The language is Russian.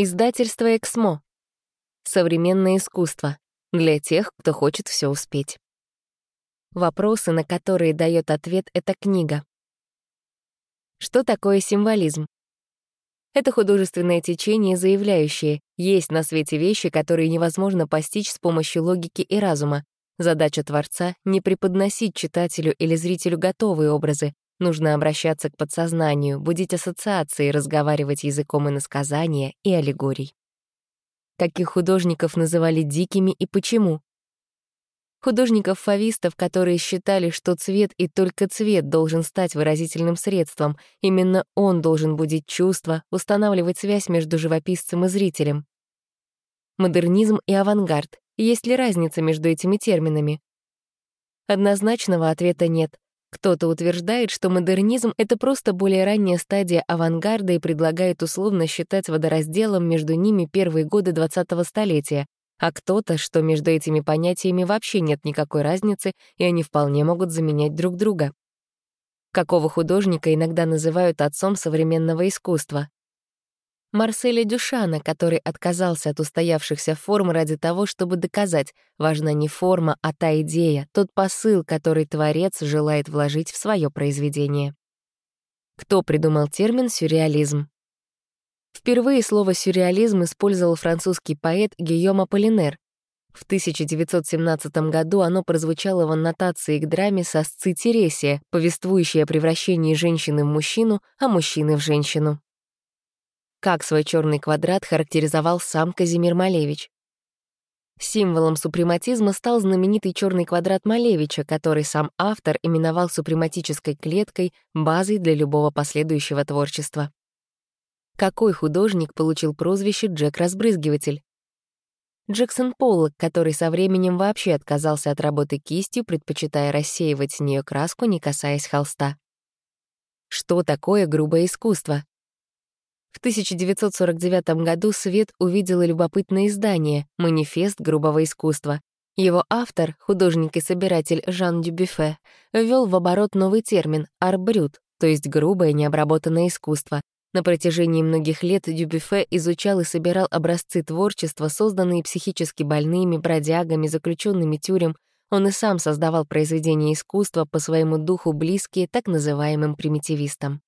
Издательство «Эксмо». Современное искусство. Для тех, кто хочет все успеть. Вопросы, на которые дает ответ эта книга. Что такое символизм? Это художественное течение, заявляющее, есть на свете вещи, которые невозможно постичь с помощью логики и разума. Задача Творца — не преподносить читателю или зрителю готовые образы, Нужно обращаться к подсознанию, будить ассоциации, разговаривать языком иносказания и аллегорий. Каких художников называли дикими и почему? Художников-фавистов, которые считали, что цвет и только цвет должен стать выразительным средством, именно он должен будить чувства, устанавливать связь между живописцем и зрителем. Модернизм и авангард. Есть ли разница между этими терминами? Однозначного ответа нет. Кто-то утверждает, что модернизм — это просто более ранняя стадия авангарда и предлагает условно считать водоразделом между ними первые годы 20-го столетия, а кто-то, что между этими понятиями вообще нет никакой разницы, и они вполне могут заменять друг друга. Какого художника иногда называют отцом современного искусства? Марселя Дюшана, который отказался от устоявшихся форм ради того, чтобы доказать, важна не форма, а та идея, тот посыл, который творец желает вложить в свое произведение. Кто придумал термин «сюрреализм»? Впервые слово «сюрреализм» использовал французский поэт Гийом Аполлинер. В 1917 году оно прозвучало в аннотации к драме «Сосцы Тересия», повествующей о превращении женщины в мужчину, а мужчины в женщину как свой черный квадрат характеризовал сам Казимир Малевич. Символом супрематизма стал знаменитый черный квадрат Малевича, который сам автор именовал супрематической клеткой, базой для любого последующего творчества. Какой художник получил прозвище Джек-разбрызгиватель? Джексон Поллок, который со временем вообще отказался от работы кистью, предпочитая рассеивать с нее краску, не касаясь холста. Что такое грубое искусство? В 1949 году Свет увидела любопытное издание «Манифест грубого искусства». Его автор, художник и собиратель Жан Дюбюфе, ввел в оборот новый термин «арбрют», то есть грубое необработанное искусство. На протяжении многих лет Дюбюфе изучал и собирал образцы творчества, созданные психически больными, бродягами, заключенными тюрем. Он и сам создавал произведения искусства по своему духу близкие так называемым примитивистам.